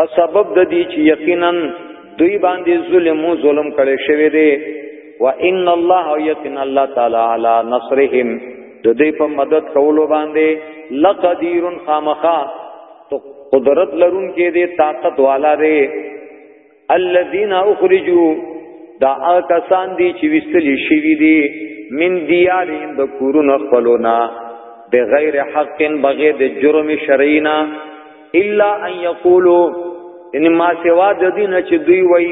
په سبب د دې چې یقینا دوی باندې ظلم او ظلم کړي شوی دی و ان الله یقینا الله تعالی علی نصرهم د دې په مدد کولو باندې لقدیر خامخا تو قدرت لرون کې دې طاقت والا دی الذين اخرجوا دا کسان دي چې وستلی شوی دي من دیارین د کورونو خپلونا بغیر حق بغیر د جرم شرعینا الا ان یقولو ان ما سوا د دین چې دوی وای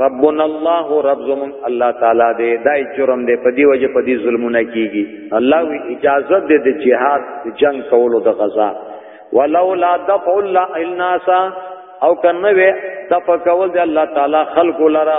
ربنا الله رب زمون الله تعالی دې دای جرم دې په دی وجه په دی ظلمونه کیږي الله وی اجازه دې د جهاد جنگ کولو د غزا ولولا دفع الله الناس او کنه وې دفع کول دې الله تعالی خلق لرا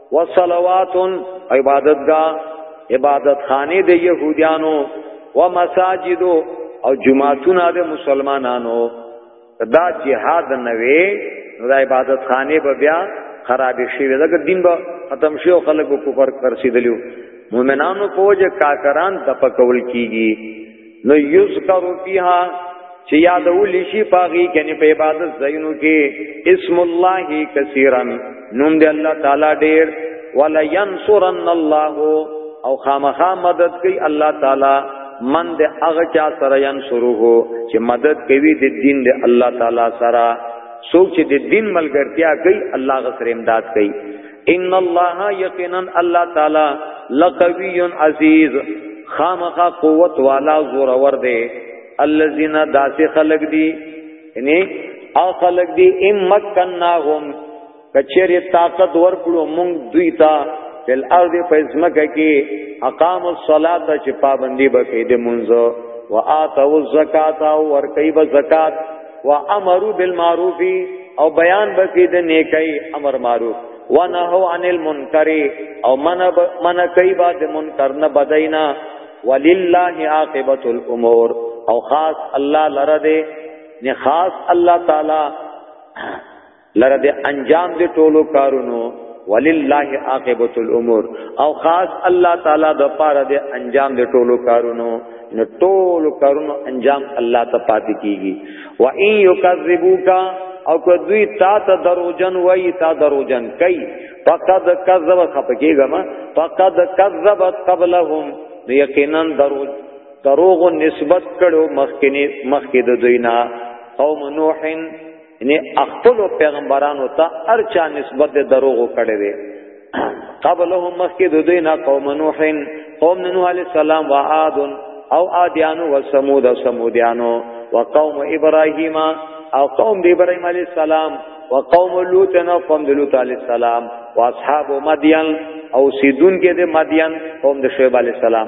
وصلوات عبادتگاه عبادت خانه د يهوديانو ومساجد او جمعتون د مسلمانانو دا جهاد نه وي نو د عبادت خانه به بیا خراب شي دغه دین به ختم شي او خلک کو پر کرسي دلیو مؤمنانو په وجه کاکران د پکول کیږي نو یذکر فیها چې یاد ولې شي پاغي کني په عبادت زینو کې اسم الله کثیرا نوم دی الله تعالی ډیر ولا ينصرن الله او خامخا مدد کوي الله تعالی من د هغه چا سره ينصره چې مدد کوي د دین د الله تعالی سره سوچ د دین ملګرتیا کوي الله غسر امداد کوي ان الله یقینا الله تعالی لقوی عزیز خامخا قوت والا زور ور دی الذین داس خلق دی یعنی او خلق دی ام مکناهم کچری طاقت ور کړو مونږ دوی ته فل ارض فزمکه کې اقام الصلاه چې پابندي بکې د منځو واتو الزکات او ور کوي زکات وامروا بالمعروف او بیان بکی د نیکی امر معروف ونهو عن المنکر او من من کوي با د منکر نه بدینا ولله عاقبت الامور او خاص الله لره دې نه خاص الله تعالی لره دې انجام دې ټولو کارونو ولله عاقبت الامور او خاص الله تعالی د پاره د انجام د ټولو کارونو نو ټولو کارونو انجام الله ته پاتې کیږي و ان یکذبوک او که دوی تا ته دروجن وای تا دروجن کئ فقد کذب خپکیګه ما فقد کذبت قبلهم یقینا درو دروغ نسبت کړو مخکنی مخکې د دوی نه قوم نوح یعنی خپل پیغمبرانو ته ارچا نسبت دروغ کړي قبلهم مخکې د دوی نه قوم نوح قوم نوح علی السلام و عاد او عادیانو و ثمود او ثمودیانو و قوم ابراهیم او قوم د ابراهیم علی السلام و قوم لوط او قوم د لوط علی السلام و اصحاب مدین او سیدون کې د مدین قوم د شعیب علی السلام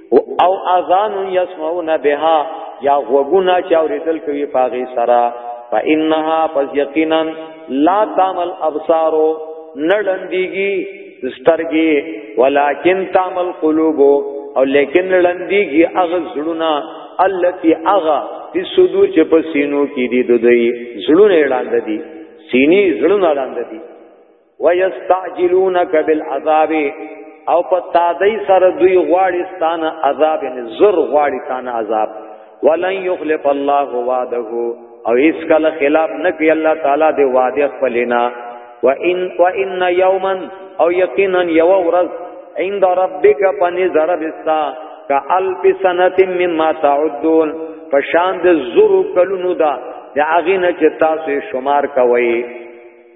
او اذان يسمعون بها یا غوګونه چې اوریدل کوي پاغي سرا فانها پس یقینا لا تعمل ابصار نړندېږي سترګي ولکن تعمل قلوب او لیکن نړندېږي اغه زړونه التي اغه په صدور چې په سینو کې دي دوی زړونه وړاندې دي سینې زړونه وړاندې دي ويستعجلونك بالعذاب او په تادی سره دوی غواړي ستانه عذاب یعنی زر غواړي تانه عذاب ولن يخلف الله وعده او هیڅ کله خلاف نه کوي الله تعالی دی وعده خپلنا وان وان یوما او یقینا یو ورځ عند ربک فنذر بستا کالف سنه مما تعدون پشان د زرو کلونو دا د اغینه چې تاسو شمار کوئ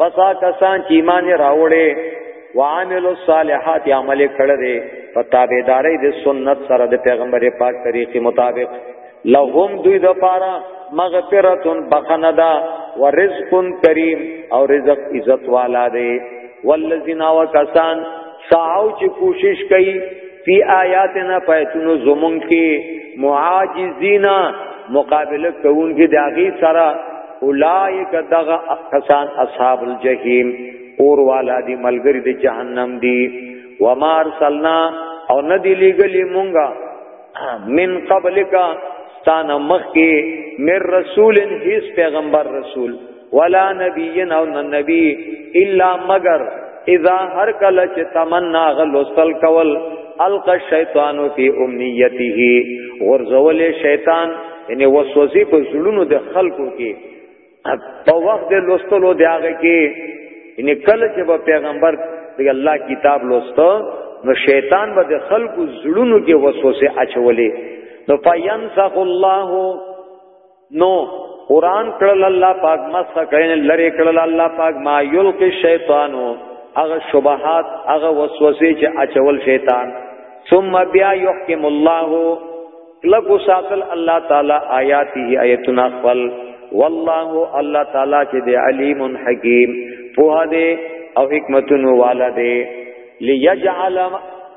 پسا کسان چې ایمان راوړې وعمل الصالحات عمل کړه دې په تابعداري د سنت سره د پیغمبر پاک طریقې مطابق لهم دوی د پاره مغفرتون بخندا ورزق کریم او رزق عزت والا دې والذین وکسان ساو چې کوشش کوي فی آیاتنا پایتونو زمون کې معاجزینا مقابله کوون کې داغي سره اولائک دغه کسان اصحاب الجحیم اور والا دی ملګری د جهنم دی وما ارسلنا او ندی لګلی مونږه من قبلک ستانه مخ کې مر رسول هیڅ پیغمبر رسول ولا نبی او نبی الا مگر اذا هر کله چې تمنا غلوستل کول الق الشیطان فی امنیته ورزول شیطان یعنی وسوسه په زړونو د خلکو کې په وخت د لوستلو دی هغه کې ان کله چې په پیغمبر دی الله کتاب لوستو نو شیطان به د خلکو زړونو کې وسوسه اچولې نو پاینسخ الله نو قران کړل الله پاک مس کین لری کړل الله پاک ما یلقی شیطانو هغه شبهات هغه وسوسه چې اچول شیطان ثم بیا یحکم الله لکو ساتل الله تعالی آیاته آیتنا خپل والله الله تعالی چې دی علیم حکیم په دې او حکمتونو والا دی ليجعل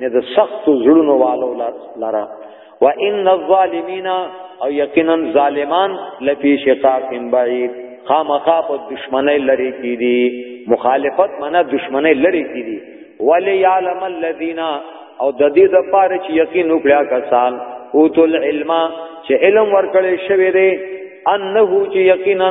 نه د سخت زړونو والو لرا وان الظالمین او یقینا ظالمان لفی شقاق بعید خامخا په دشمنی لری کی دي مخالفت منه دشمنی لری کی دي ولی یعلم الذین او د دې د پاره چې یقین وکړه کسان اوتل علم چې علم ورکړې شوی دی انه چې یقینا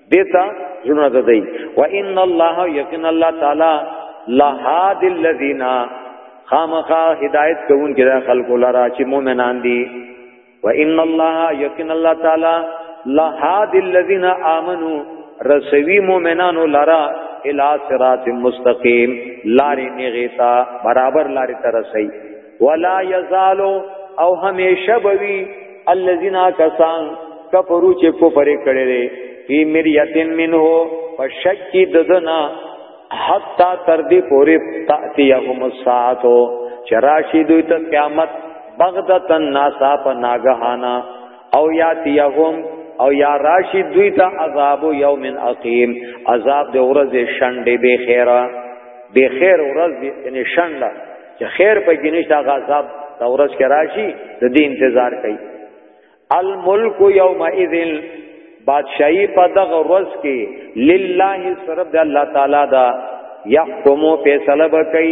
دیتا زړه ده دی و ان الله یقین الله تعالی لهاد الذین خامخا هدایت کوون کې خلق لرا چې مؤمنان دي و ان الله یقین الله تعالی لهاد الذین آمنو رسوی مؤمنانو لرا الى صراط مستقیم لارې نیغیتا برابر لارې ترسي ولا یزالو او همیشه بوي الذين کسان کفرو چې کو پرې کړي دي فی مریتن منه فشک ددنا حتا تر دې پورې تاتیهم الساعه چراشی دوی ته قیامت بغدتن ناسا په ناګهانا او یاتیهم او یا راشی دوی ته عذاب یوم عقیم عذاب د ورځې شنډې به خیره به خیر ورځ یعنی شنډه چې خیر په کې نشته هغه عذاب د ورځ کې راشي د دې انتظار کوي الملک یومئذ بادشاہی په دغه ورځ کې لله سرب د الله تعالی دا يحكم فیصله وکي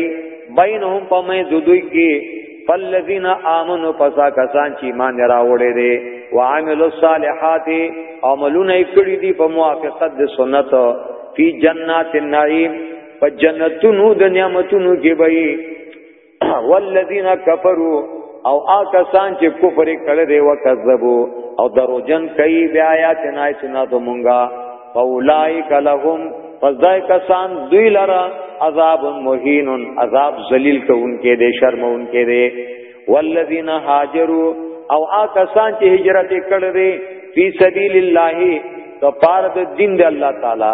بینهم په مې دوی کې فالذین آمنوا پسا کسان چې ایمان راوړې دي وعملوا الصالحات عملونه کړې دي په موافقت د سنت فی جنات النعیم په جنتونو د نعمتونو کې به والذین کفروا او آکسان چې کفر کړي دی وکذبو او دروجن کوي بیا آیات نه سنا ته مونږه فاولائک لهم فزای کسان دوی لرا عذاب مهین عذاب ذلیل کوونکې دی شرمونکې دی والذین هاجروا او آکسان چې هجرت کړي دی فی سبیل الله د پاره د دین د الله تعالی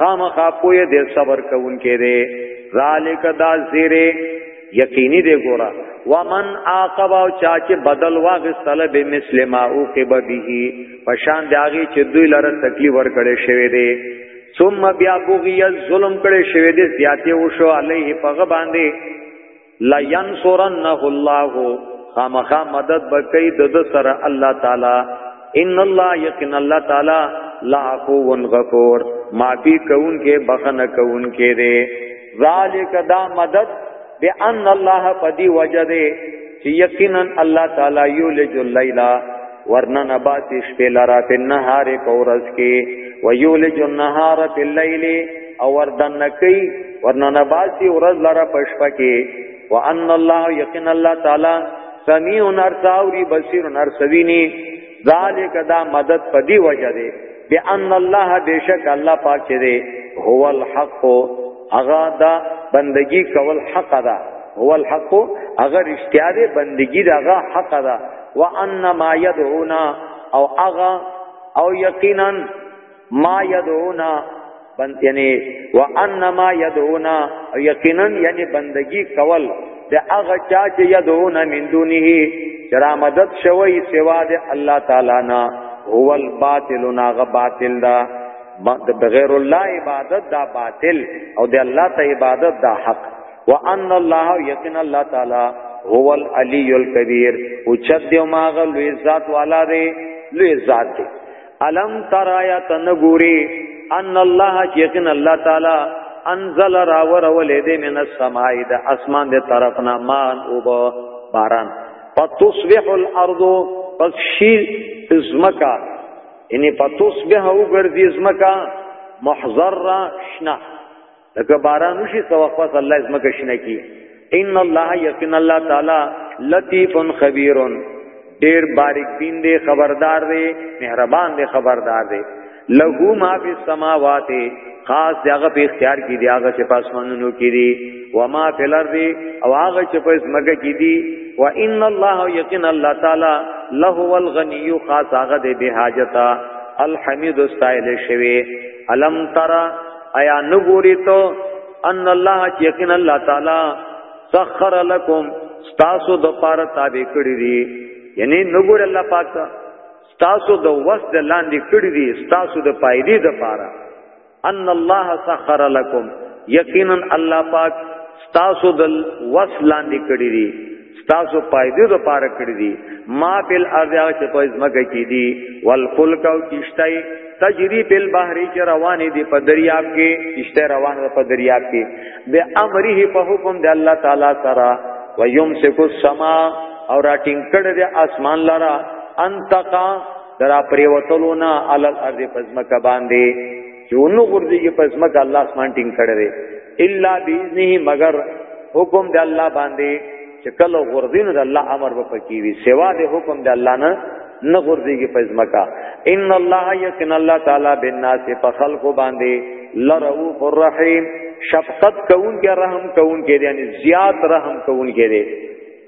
خامخا پوی دی صبر کون کې دی ذالک دا زیره یقینی دی ګورا ومن عاقب او چا چې بدل واغستل به مسلم او کې به پشان داږي چې دوی لره تکلیف ورکړې شوی دی ثم بیا بغی ظلم کړي شوی دی زیاتې وشو علیه پغه باندې لا ينصرنه الله خامخا مدد بکې د سره الله تعالی ان الله یقین الله تعالی لعفو غفور معافی کون کې بخنه کون کې دے ذالک دا مدد بان الله پدی وجده چې یقینا الله تعالی یولج اللیل ورنن باتی شپې لرا په نهار پورز کې ویولج النهار په لیل او وردن کوي ورننه باسي ورځ لره پښپ کې وان الله یقین الله تعالی سمیع نرساوری بصیر نرسوینی ذالک دا مدد پدی وجه دی بان الله بیشک الله پاک دی هو الحق اغا دا بندگی کول حق ده هو الحق اگر اشتیا دی بندگی دا غا حق ده وان ما يدعونا او اغا او یقینا ما یدعونا بند یعنی وانما یدعونا یقینا یعنی بندگی کول د هغه چا چې یدعونا من دونه چرا مدد شوی سوا د الله تعالی نه هو الباطل ناغه باطل دا بغیر الله عبادت دا باطل او د الله ته عبادت دا حق وان الله یقین الله تعالی هو العلی الکبیر او چد یو ماغه لوی ذات والا دی لوی ذات دی الم ترایا تنګوري ان الله یقین الله تعالی انزل راور ولید من السماء د اسمان د طرفنا مان او باران فتصبح الارض پس شی ازمکا یعنی فتصبح او ګرځي ازمکا محضر شنا لکه باران وشي څو وخت پس الله اسمه کښنه کی ان الله یقین الله تعالی لطیف خبیر ډیر باریک بین دی خبردار دی مهربان دی خبردار دی له ما فی السماوات خاص دغه په اختیار کې دی هغه چې پاسمانونو کې دی و ما فی الارض او هغه چې په اسمګه کې دی و ان الله یقین الله تعالی له الغنی خاص هغه دی به حاجتا الحمید استایل شوی الم ترى ایا نګوری تو ان الله یقین الله تعالی سخر لکم تاسو د پاره تابع کړی دي یعنی نګور الله پاک تاسو د وس د لاندې کړی دي تاسو د پایدې د پاره ان الله سخر لکم یقینا الله پاک تاسو د وس لاندې کړی دي ستاسو پایدې د پاره کړی دي ما فل ارض هغه چې په ځمکه کې دي والفلک او کشتای تجری په بحر کې روانې دي په دریاب کې کشته روانه په دریاب کې به امره په حکم د الله تعالی سره ويمسك السما او راټینګ کړی د اسمان لرا انتقا درا پریوتلونا علل ارض پزمک باندې یونو ګرځي پس مکه الله اسمان ټینګ کړی دی الا باذنه مگر حکم د الله باندې چې کله غرزین د الله امر به پکې وي سوا د حکم د الله نه نه غرزيږي پس مکه ان الله یکن الله تعالی بالناس په خلق باندې لرؤوف الرحیم شفقت کون کې رحم کون کې دي یعنی زیات رحم کون کې دي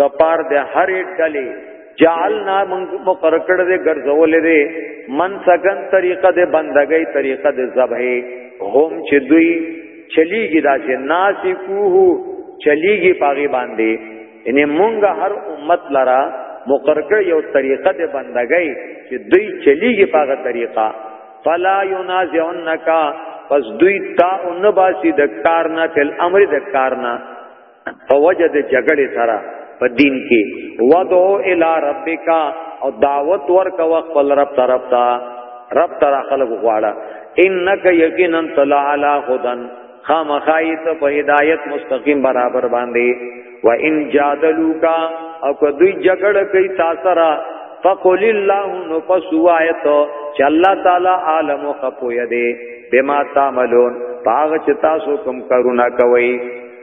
د پار د هرې ډلې جعلنا من مقرر کړ دې ګرځولې دې من سګن طریقه دې بندګۍ طریقه دې ذبح هم چې دوی چلیږي دا چې ناسی کوه چلیږي پاغي باندې ان مونږه هر امت لرا مقرر کړ یو طریقه دې بندګۍ چې دوی چلیږي پاغه طریقه فلا ينازعنك پس دوی تا اون باسی د کارنا تل امر د کارنا په وجه د جګړې سره په دین کې ودعو الی ربک او دعوت ورک وخت پر رب طرف تا رب تر خلق غواړه انک یقینا طلع علی هدن خامخایت په هدایت مستقیم برابر باندې و ان جادلوکا او که دوی جګړه کوي تاسو را فقل الله نو پسوایت چې الله تعالی عالم او خپوی دی بما تعملون پاغ چې تاسو کوم کارونه کوي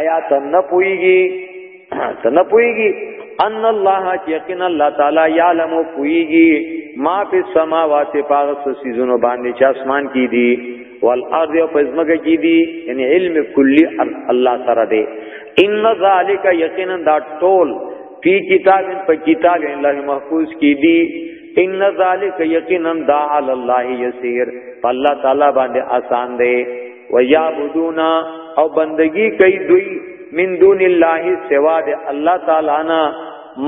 آیا ته نه پويږي ته نه پويږي ان الله یقین الله تعالی یعلم پويږي ما په سماوات پاغ سيزونو باندې چې اسمان کې دي والارض او پزمګه کې دي یعنی علم کلی الله سره دی ان ذالک یقینا دا ټول فی کتاب په کتاب الله محفوظ کې دي ان ذالک یقینا دا علی الله یسیر الله تعالی باندې آسان دی و یعبدون او بندگی کوي دوی من دون الله سوا د الله تعالی نه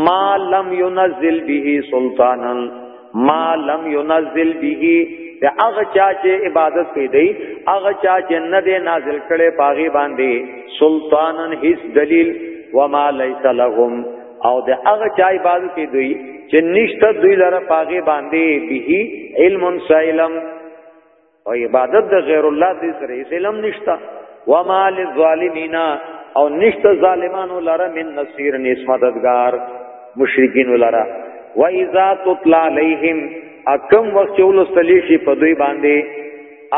ما لم ينزل به سلطانا ما لم ينزل به د هغه چا چې عبادت کوي دی هغه چا چې نه دی نازل کړي پاغي باندې سلطانن هیڅ دلیل وما ليس لهم او د هغه چا عبادت کوي دوی چې نشته دوی لره پاغي باندې به علم سائلم او عبادت د غیر الله دې سره یې سلام نشتا وما للظالمین او نشته ظالمانو لره من نصير نس مددگار مشرکین لره و اذا تطلع عليهم اکم وخت چول سلیشی په دوی باندې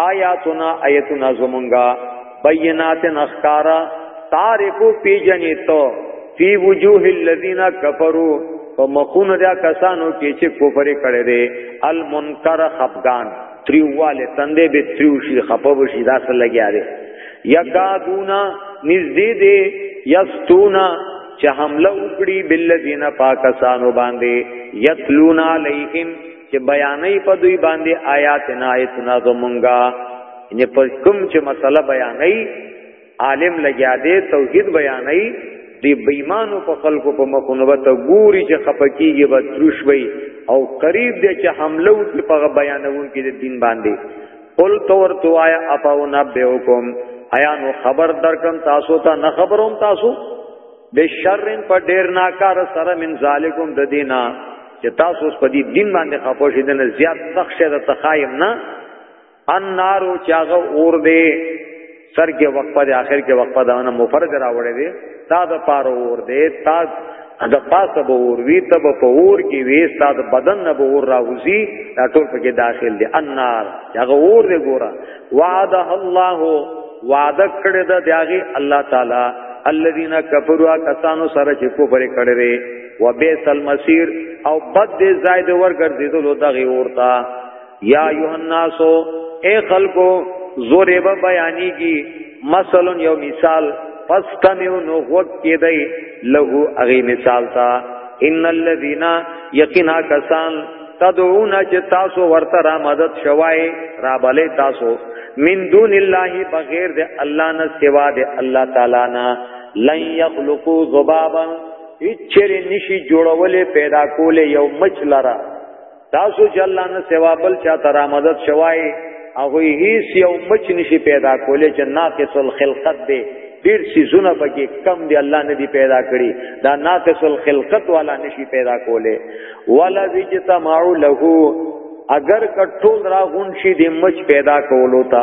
آیاتنا آیتنا زمونږه بینات نخکارا تعرفو پی جنی تو فی وجوه الذین کفروا په مخونو دا کسانو کې چې کفر کړي دي المنکر خفقان تریواله تندې به تریو شي خپه شي دا سره لګیا دی یکادونا نږدې دی یستونا چې حمله وکړي بالذین پاکستانو باندې یتلون علیهم چې بیانې په دوی باندې آیات نه آیتونه زمونږه ان پر کوم چې مسله بیانې عالم لګیا دی توحید بیانای دی بېمانو په خلکو په مخونو به ته ګوري چې خپکیږي به تروش وي او قریب دی چې حمله وکړي په بیانون کې د دین باندې قل تور تو آیا اپاو نبئکم آیا نو خبر درکم تاسو ته نه خبروم تاسو به شرن په ډیر ناکار سره من ذالکم د دینا چې تاسو په دې دین باندې خپوشیدنه زیات سخت شه د تخایم نه ان نارو چاغه اور دی سر کې وقفه دی اخر کې وقفه دا نه مفرد راوړې دی تا د پار اور دی تا د پاسه به اور وی تب په اور کې وی تا د بدن نه به اور راوځي دا ټول پکې داخل دی ان نار چاغه اور دی ګورا وعده الله وعده کړی دا دیاغي الله تعالی الذين كفروا کسانو سره چې کوپر کړي و بیت المسیر او بد دې زائد ورګرځیدل دغه اورتا یا ایها الناس اے خلقو ضرب بیانیږي مثلا یو مثال فاستمعوا نو وقت کې دی له هغه مثال تا ان الذين یقینا کسان تدعون چې تاسو ورته را مدد شوای را بلې تاسو من دون الله بغیر د الله نه سوا د الله تعالی نه لن يخلقوا ذبابا هیڅ چیرې نشي جوړولې پیدا کولې یو مچ لره تاسو چې الله نه سوا بل چا ته را مدد شوای هغه هیڅ یو مچ نشي پیدا کولای چې ناقص الخلقت دی ډیر سيزونه پکې کم دی الله نه دی پیدا کړی دا ناقص الخلقت والا نشي پیدا کولای ولا وجتمعوا له اگر کټول را غون شي د مچ پیدا کولو ته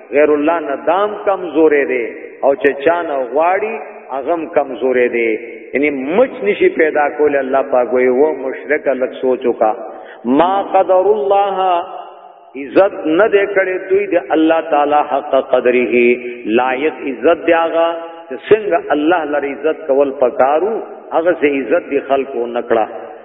غیر الله نه دام کمزورې دی او چې چانه غواړي اغم کمزورې دی یعنی مچ نشي پیدا کول الله پاک وي و مشرک لک سوچو کا ما قدر الله عزت نه دې کړې دوی د الله تعالی حق قدره لایق عزت دیاغا څنګه الله لري عزت کول پکارو هغه سه عزت دی خلکو نکړه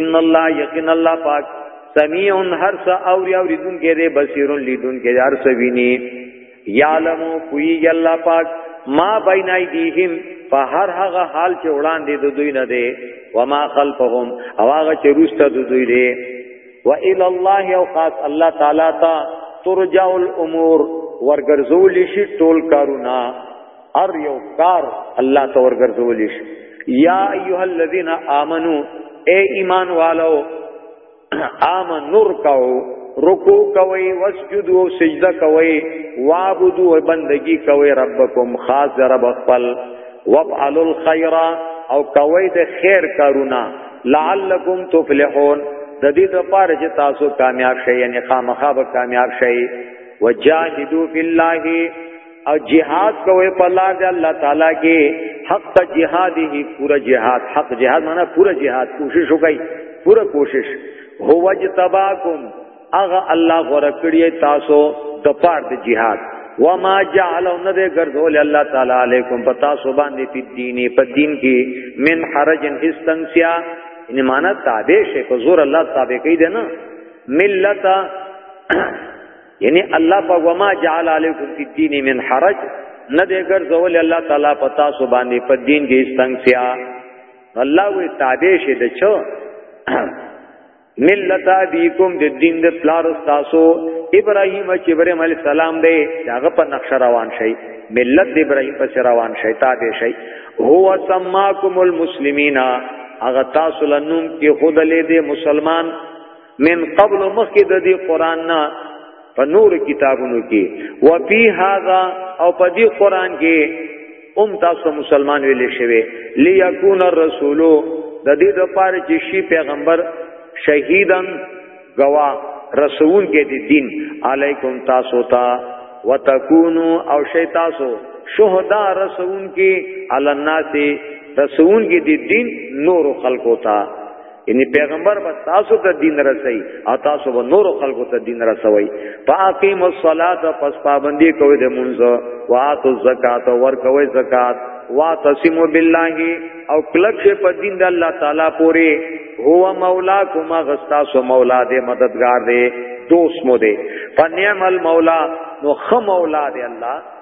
ان الله یقین الله پاک سمیع هر څه او ری او ریدون کې دی بصیر لیدون کې هر څه ویني یعلم کوی الله پاک ما بین ایدیهم په هر هغه حال چې وړاندې د دوی نه دی و ما خلفهم او هغه چې روسته د دوی دی و الی الله او خاص الله تعالی ته ترجع الامور ورګرځول شي ټول کارونه هر یو کار الله ته ورګرځول شي یا ایها الذین آمنو اے ایمان والو آمنو رکعو رکو کوي وسجدو سجده کوي وعبدو بندگی کوي ربکم خاص رب خپل وفعلوا الخير او کوي د خیر کارونه لعلکم تفلحون د دې لپاره چې تاسو کامیاب شئ یعنی خامخا به کامیاب شئ وجاهدوا فی الله او جهاد کوي په لار د الله تعالی کې حق ته جهاد هي پورا جهاد حق جهاد معنا پورا جهاد کوشش وکړي پورا کوشش هو وجتباکم اغه الله غره کړی تاسو د پاره د جهاد وما جعل ان دې ګرځول الله تعالی علیکم پتا سو باندې په دیني په دین کې من حرج استنسیا ان معنا تابع شي په زور الله تابع کوي ده نه ملت یعنی الله په وما جعل علیکم فی الدین من حرج نه دې ګرځول الله تعالی پتا سو باندې په دین کې استنګسیا الله وی تابع شه د چو ملت ابيکم د دین د پلار تاسو ابراهيم چې ابراهيم عليه السلام دی هغه په نقش روان شي ملت د ابراهيم په روان شي تابع شي هو سماکم المسلمین هغه تاسو لنوم کې خود له دې مسلمان من قبل مخکې د دې قران نه په نور کتابونو کې و فی هذا او په دې قران کې ام تاسو مسلمان ویل شوی لیکون الرسول د دې د پاره چې شی پیغمبر شهیدن گوا رسول کې دي دین علیکم تاسو ته وتکونو او شی تاسو شهدا رسول کې علی الناس رسول کې دي دین نور خلقو ته یعنی پیغمبر به تاسو ته دین رسي او تاسو به نور خلکو ته دین رسوي فاقیم الصلاۃ پس پابندی کوي د مونږ واتو زکات ور کوي زکات واتسمو بالله او کلک شه په دین د الله تعالی پوری هو مولا کوما غستا سو مولا دې مددگار دې دوست مو دې فنعم المولا نو خ مولا دې الله